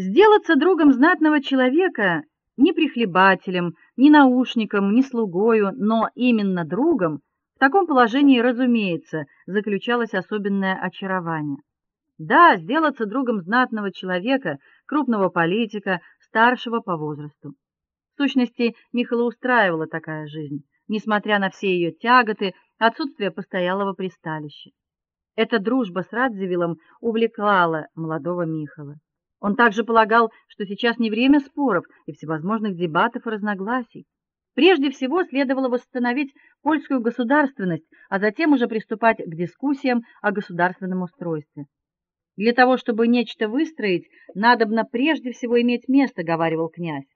Сделаться другом знатного человека, не прихлебателем, не наушником, не слугою, но именно другом, в таком положении, разумеется, заключалось особенное очарование. Да, сделаться другом знатного человека, крупного политика, старшего по возрасту. В сущности, Михаила устраивала такая жизнь, несмотря на все ее тяготы, отсутствие постоялого пристанища. Эта дружба с Радзивиллом увлекала молодого Михаила. Он также полагал, что сейчас не время споров и всевозможных дебатов и разногласий. Прежде всего следовало восстановить польскую государственность, а затем уже приступать к дискуссиям о государственном устройстве. Для того, чтобы нечто выстроить, надобно прежде всего иметь место, говаривал князь.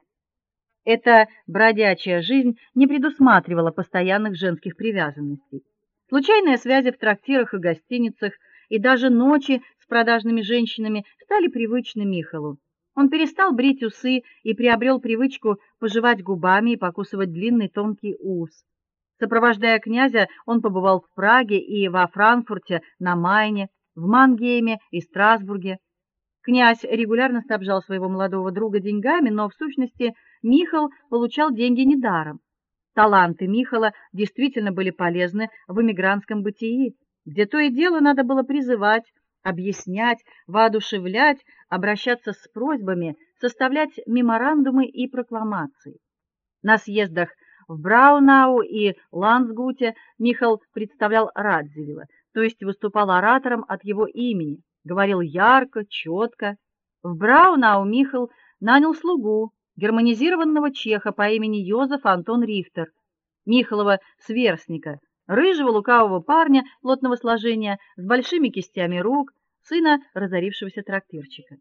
Эта бродячая жизнь не предусматривала постоянных женских привязанностей. Случайные связи в трактирах и гостиницах и даже ночи продажными женщинами стали привычны Михалу. Он перестал брить усы и приобрел привычку пожевать губами и покусывать длинный тонкий ус. Сопровождая князя, он побывал в Праге и во Франкфурте на Майне, в Мангейме и Страсбурге. Князь регулярно снабжал своего молодого друга деньгами, но в сущности Михал получал деньги недаром. Таланты Михала действительно были полезны в эмигрантском бытии, где то и дело надо было призывать, объяснять, воодушевлять, обращаться с просьбами, составлять меморандумы и прокламации. На съездах в Браунау и Лансгуте Михал представлял Радзивилла, то есть выступал оратором от его имени, говорил ярко, четко. В Браунау Михал нанял слугу, германизированного чеха по имени Йозеф Антон Рихтер, Михалова сверстника, рыжего лукавого парня плотного сложения с большими кистями рук, сына разорившегося трактирщика.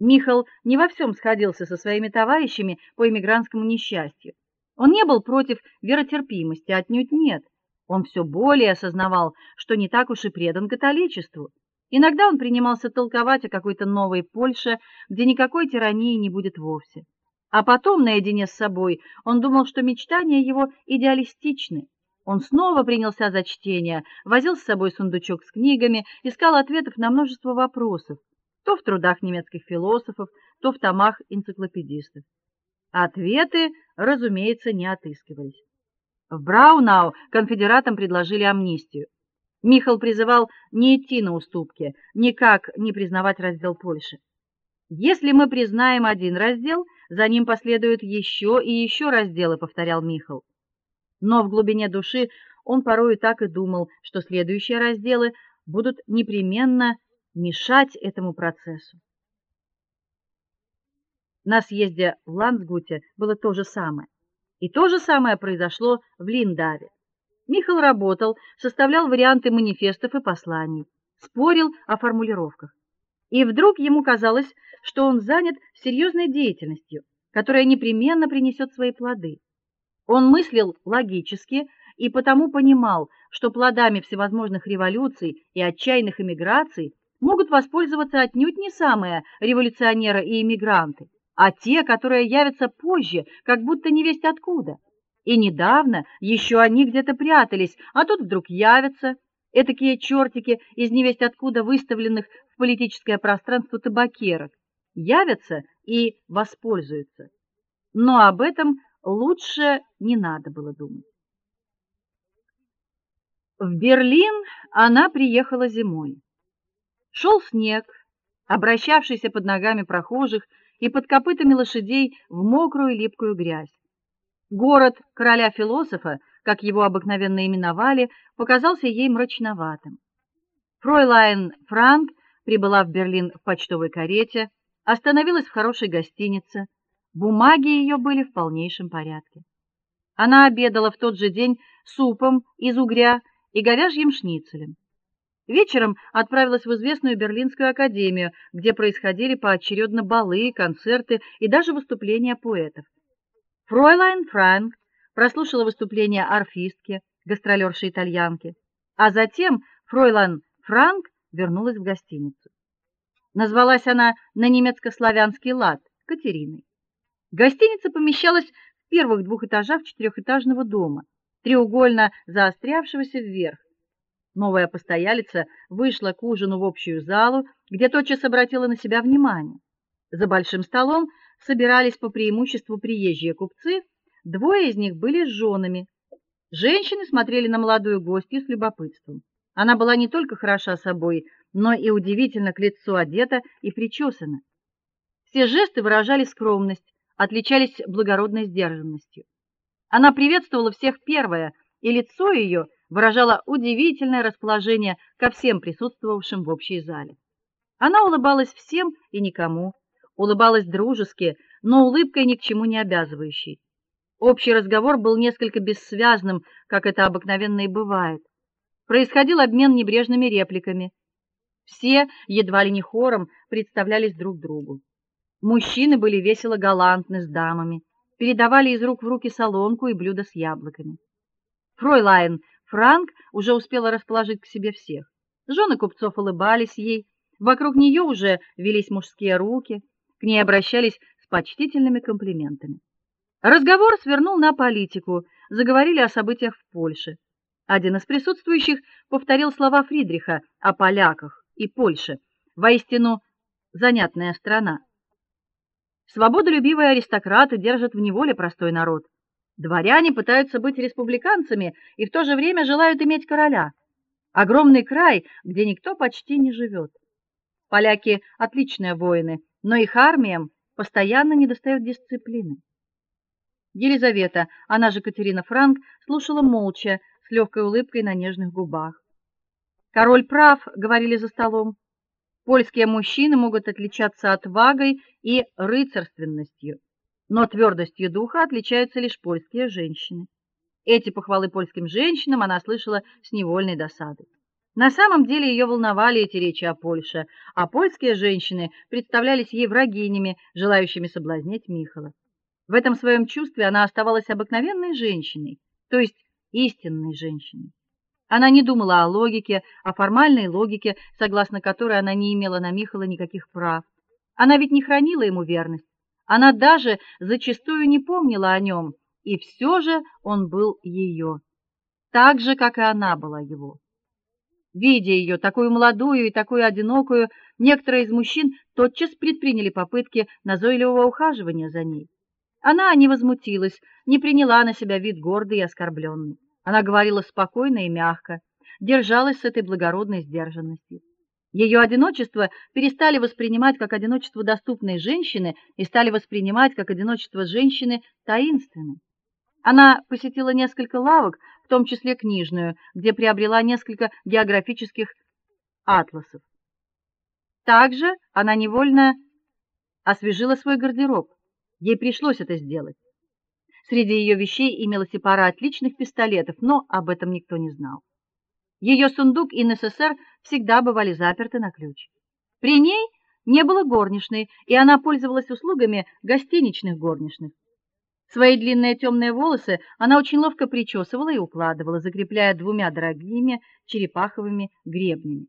Михал не во всем сходился со своими товарищами по эмигрантскому несчастью. Он не был против веротерпимости, отнюдь нет. Он все более осознавал, что не так уж и предан католичеству. Иногда он принимался толковать о какой-то новой Польше, где никакой тирании не будет вовсе. А потом, наедине с собой, он думал, что мечтания его идеалистичны. Он снова принялся за чтение, возил с собой сундучок с книгами, искал ответов на множество вопросов, то в трудах немецких философов, то в томах энциклопедистов. Ответы, разумеется, не отыскивались. В Браунау конфедератам предложили амнистию. Михаил призывал не идти на уступки, никак не признавать раздел Польши. Если мы признаем один раздел, за ним последуют еще и еще разделы, повторял Михаил. Но в глубине души он порой так и думал, что следующие разделы будут непременно мешать этому процессу. На съезде в Ландсгуте было то же самое. И то же самое произошло в Линдаве. Михаил работал, составлял варианты манифестов и посланий, спорил о формулировках. И вдруг ему казалось, что он занят серьезной деятельностью, которая непременно принесет свои плоды. Он мыслил логически и потому понимал, что плодами всевозможных революций и отчаянных эмиграций могут воспользоваться отнюдь не самые революционеры и эмигранты, а те, которые явятся позже, как будто не весть откуда. И недавно еще они где-то прятались, а тут вдруг явятся этакие чертики из невесть откуда выставленных в политическое пространство табакерок, явятся и воспользуются. Но об этом лучше не надо было думать. В Берлин она приехала зимой. Шел снег, обращавшийся под ногами прохожих и под копытами лошадей в мокрую липкую грязь. Город короля философа, как его обыкновенно именовали, показался ей мрачноватым. Фройлайн Франк прибыла в Берлин в почтовой карете, остановилась в хорошей гостинице. Бумаги ее были в полнейшем порядке. Она обедала в тот же день супом из угря и говяжьим шницелем. Вечером отправилась в известную Берлинскую академию, где происходили поочередно балы, концерты и даже выступления поэтов. Фройлайн Франк прослушала выступление арфистки, гастролерши итальянки, а затем Фройлайн Франк вернулась в гостиницу. Назвалась она на немецко-славянский лад Катериной. Гостиница помещалась в первых двух этажах четырехэтажного дома, треугольно заострявшегося вверх. Новая постоялица вышла к ужину в общую залу, где тотчас обратила на себя внимание. За большим столом собирались по преимуществу приезжие купцы, двое из них были с женами. Женщины смотрели на молодую гостью с любопытством. Она была не только хороша собой, но и удивительно к лицу одета и причесана. Все жесты выражали скромность, отличались благородной сдержанностью. Она приветствовала всех первая, и лицо ее выражало удивительное расположение ко всем присутствовавшим в общей зале. Она улыбалась всем и никому, улыбалась дружески, но улыбкой ни к чему не обязывающей. Общий разговор был несколько бессвязным, как это обыкновенно и бывает. Происходил обмен небрежными репликами. Все, едва ли не хором, представлялись друг другу. Мужчины были весело галантны с дамами, передавали из рук в руки солонку и блюда с яблоками. Фройлайн Франк уже успела расположить к себе всех. Жены купцов улыбались ей, вокруг нее уже велись мужские руки, к ней обращались с почтительными комплиментами. Разговор свернул на политику, заговорили о событиях в Польше. Один из присутствующих повторил слова Фридриха о поляках и Польше. Воистину занятная страна. Свободолюбивые аристократы держат в неволе простой народ. Дворяне пытаются быть республиканцами и в то же время желают иметь короля. Огромный край, где никто почти не живет. Поляки отличные воины, но их армиям постоянно недостает дисциплины. Елизавета, она же Катерина Франк, слушала молча, с легкой улыбкой на нежных губах. Король прав, говорили за столом. Польские мужчины могут отличаться отвагой и рыцарственностью, но твердостью духа отличаются лишь польские женщины. Эти похвалы польским женщинам она слышала с невольной досадой. На самом деле ее волновали эти речи о Польше, а польские женщины представлялись ей врагинями, желающими соблазнять Михала. В этом своем чувстве она оставалась обыкновенной женщиной, то есть истинной женщиной. Она не думала о логике, о формальной логике, согласно которой она не имела на Михала никаких прав. Она ведь не хранила ему верность. Она даже зачастую не помнила о нем, и все же он был ее, так же как и она была его. Видя ее такую молодую и такую одинокую, некоторые из мужчин тотчас предприняли попытки назойливого ухаживания за ней. Она не возмутилась, не приняла на себя вид гордый и оскорбленный. Она говорила спокойно и мягко, держалась с этой благородной сдержанностью. Ее одиночество перестали воспринимать как одиночество доступной женщины и стали воспринимать как одиночество женщины таинственной. Она посетила несколько лавок, в том числе книжную, где приобрела несколько географических атласов. Также она невольно освежила свой гардероб. Ей пришлось это сделать. Среди ее вещей имелась и пара отличных пистолетов, но об этом никто не знал. Ее сундук и НССР всегда бывали заперты на ключ. При ней не было горничной, и она пользовалась услугами гостиничных горничных. Свои длинные темные волосы она очень ловко причесывала и укладывала, закрепляя двумя дорогими черепаховыми гребнями.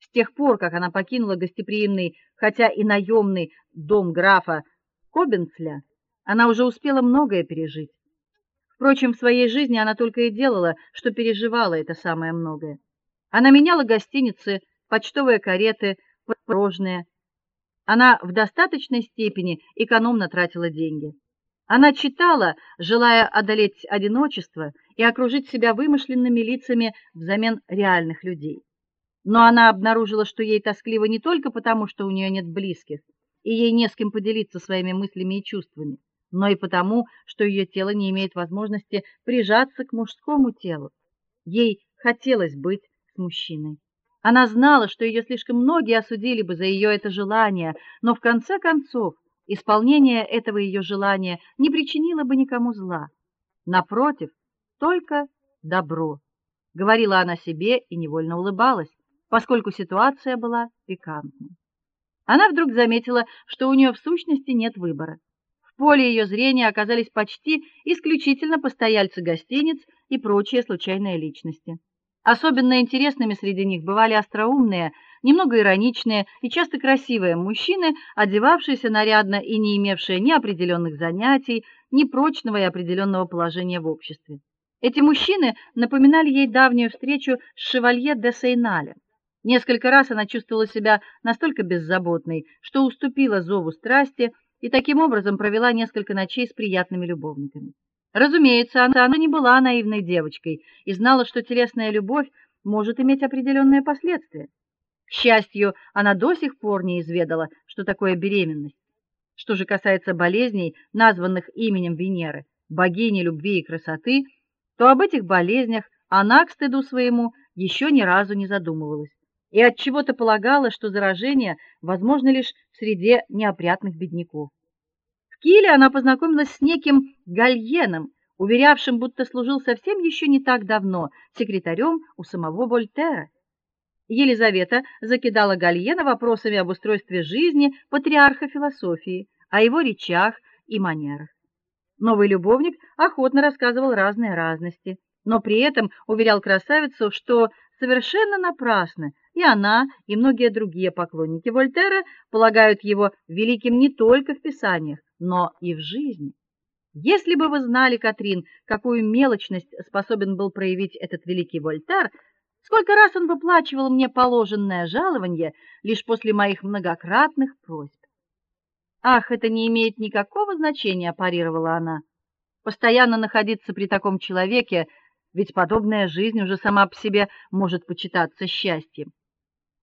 С тех пор, как она покинула гостеприимный, хотя и наемный дом графа Кобенцля, она уже успела многое пережить. Впрочем, в своей жизни она только и делала, что переживала это самое многое. Она меняла гостиницы, почтовые кареты, подорожные. Она в достаточной степени экономно тратила деньги. Она читала, желая одолеть одиночество и окружить себя вымышленными лицами взамен реальных людей. Но она обнаружила, что ей тоскливо не только потому, что у нее нет близких, и ей не с кем поделиться своими мыслями и чувствами но и потому, что ее тело не имеет возможности прижаться к мужскому телу. Ей хотелось быть с мужчиной. Она знала, что ее слишком многие осудили бы за ее это желание, но в конце концов исполнение этого ее желания не причинило бы никому зла. Напротив, только добро, говорила она себе и невольно улыбалась, поскольку ситуация была пикантной. Она вдруг заметила, что у нее в сущности нет выбора. Поле ее зрения оказались почти исключительно постояльцы гостиниц и прочие случайные личности. Особенно интересными среди них бывали остроумные, немного ироничные и часто красивые мужчины, одевавшиеся нарядно и не имевшие ни определенных занятий, ни прочного и определенного положения в обществе. Эти мужчины напоминали ей давнюю встречу с шевалье де Сейналем. Несколько раз она чувствовала себя настолько беззаботной, что уступила зову страсти и таким образом провела несколько ночей с приятными любовниками. Разумеется, она не была наивной девочкой и знала, что телесная любовь может иметь определенные последствия. К счастью, она до сих пор не изведала, что такое беременность. Что же касается болезней, названных именем Венеры, богини любви и красоты, то об этих болезнях она к стыду своему еще ни разу не задумывалась и от чего-то полагала, что заражение возможно лишь в среде неопрятных бедняков. В Киле она познакомилась с неким Гальеном, уверявшим, будто служил совсем еще не так давно секретарем у самого Вольтера. Елизавета закидала Гальена вопросами об устройстве жизни патриарха философии, о его речах и манерах. Новый любовник охотно рассказывал разные разности, но при этом уверял красавицу, что совершенно напрасно и она, и многие другие поклонники Вольтера полагают его великим не только в писаниях, но и в жизни. Если бы вы знали, Катрин, какую мелочность способен был проявить этот великий Вольтер, сколько раз он выплачивал мне положенное жалование лишь после моих многократных просьб. Ах, это не имеет никакого значения, парировала она. Постоянно находиться при таком человеке, ведь подобная жизнь уже сама по себе может почитаться счастьем.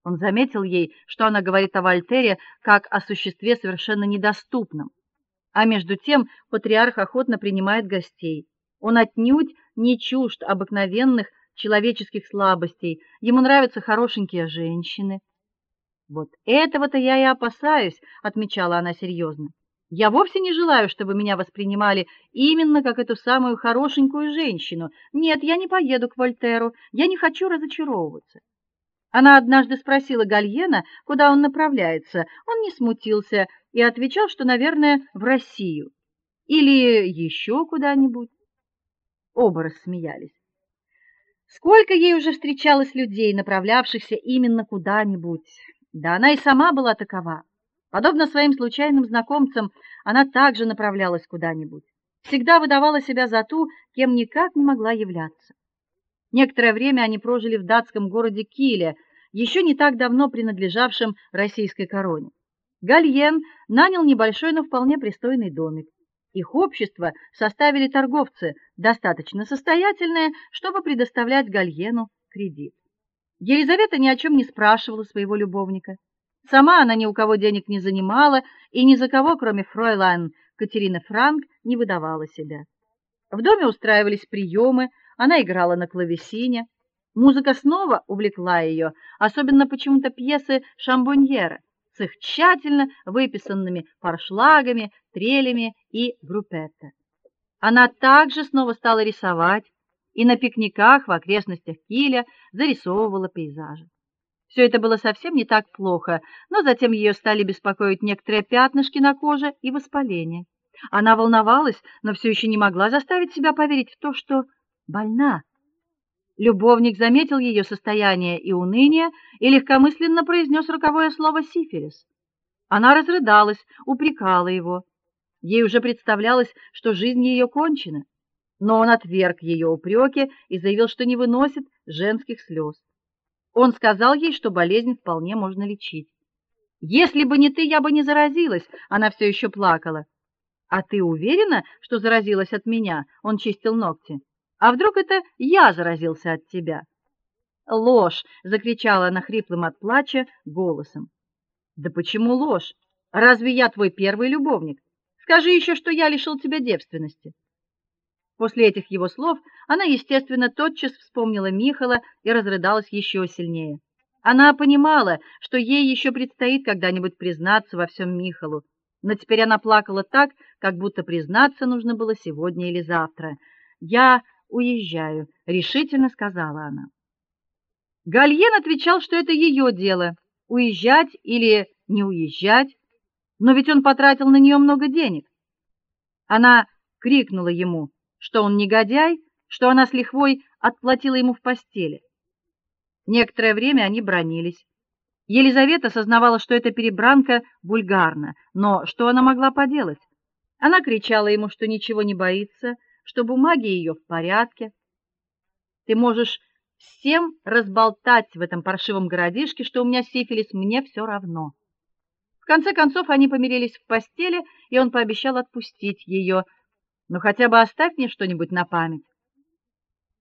Он заметил ей, что она говорит о Вольтере как о существе совершенно недоступном. А между тем патриарх охотно принимает гостей. Он отнюдь не чужд обыкновенных человеческих слабостей. Ему нравятся хорошенькие женщины. Вот этого-то я и опасаюсь, отмечала она серьезно. Я вовсе не желаю, чтобы меня воспринимали именно как эту самую хорошенькую женщину. Нет, я не поеду к Вольтеру. Я не хочу разочаровываться. Она однажды спросила Гальена, куда он направляется. Он не смутился и отвечал, что, наверное, в Россию или еще куда-нибудь. Оба рассмеялись. Сколько ей уже встречалось людей, направлявшихся именно куда-нибудь. Да она и сама была такова. Подобно своим случайным знакомцам, она также направлялась куда-нибудь. Всегда выдавала себя за ту, кем никак не могла являться. Некоторое время они прожили в датском городе Киле, еще не так давно принадлежавшем российской короне. Гальен нанял небольшой, но вполне пристойный домик. Их общество составили торговцы, достаточно состоятельные, чтобы предоставлять Гальену кредит. Елизавета ни о чем не спрашивала своего любовника. Сама она ни у кого денег не занимала и ни за кого, кроме фройлайн Катерины Франк, не выдавала себя. В доме устраивались приемы, она играла на клавесине. Музыка снова увлекла ее, особенно почему-то пьесы Шамбоньера с их тщательно выписанными паршлагами, трелями и группетто. Она также снова стала рисовать и на пикниках в окрестностях Киля зарисовывала пейзажи. Все это было совсем не так плохо, но затем ее стали беспокоить некоторые пятнышки на коже и воспаление. Она волновалась, но все еще не могла заставить себя поверить в то, что больна. Любовник заметил ее состояние и уныние и легкомысленно произнес роковое слово сифилис. Она разрыдалась, упрекала его. Ей уже представлялось, что жизнь ее кончена, но он отверг ее упреки и заявил, что не выносит женских слез. Он сказал ей, что болезнь вполне можно лечить. Если бы не ты, я бы не заразилась, она все еще плакала. А ты уверена, что заразилась от меня? Он чистил ногти. А вдруг это я заразился от тебя? Ложь, закричала она хриплым от плача голосом. Да почему ложь? Разве я твой первый любовник? Скажи еще, что я лишил тебя девственности. После этих его слов она, естественно, тотчас вспомнила Михала и разрыдалась еще сильнее. Она понимала, что ей еще предстоит когда-нибудь признаться во всем Михалу, но теперь она плакала так, как будто признаться нужно было сегодня или завтра. Я уезжаю, решительно сказала она. Гальен отвечал, что это ее дело уезжать или не уезжать, но ведь он потратил на нее много денег. Она крикнула ему, что он негодяй, что она с лихвой отплатила ему в постели. Некоторое время они бронились. Елизавета сознавала, что эта перебранка вульгарна, но что она могла поделать? Она кричала ему, что ничего не боится, что бумаги ее в порядке. Ты можешь всем разболтать в этом паршивом городишке, что у меня сифилис, мне все равно. В конце концов они помирились в постели, и он пообещал отпустить ее. "Ну хотя бы оставь мне что-нибудь на память".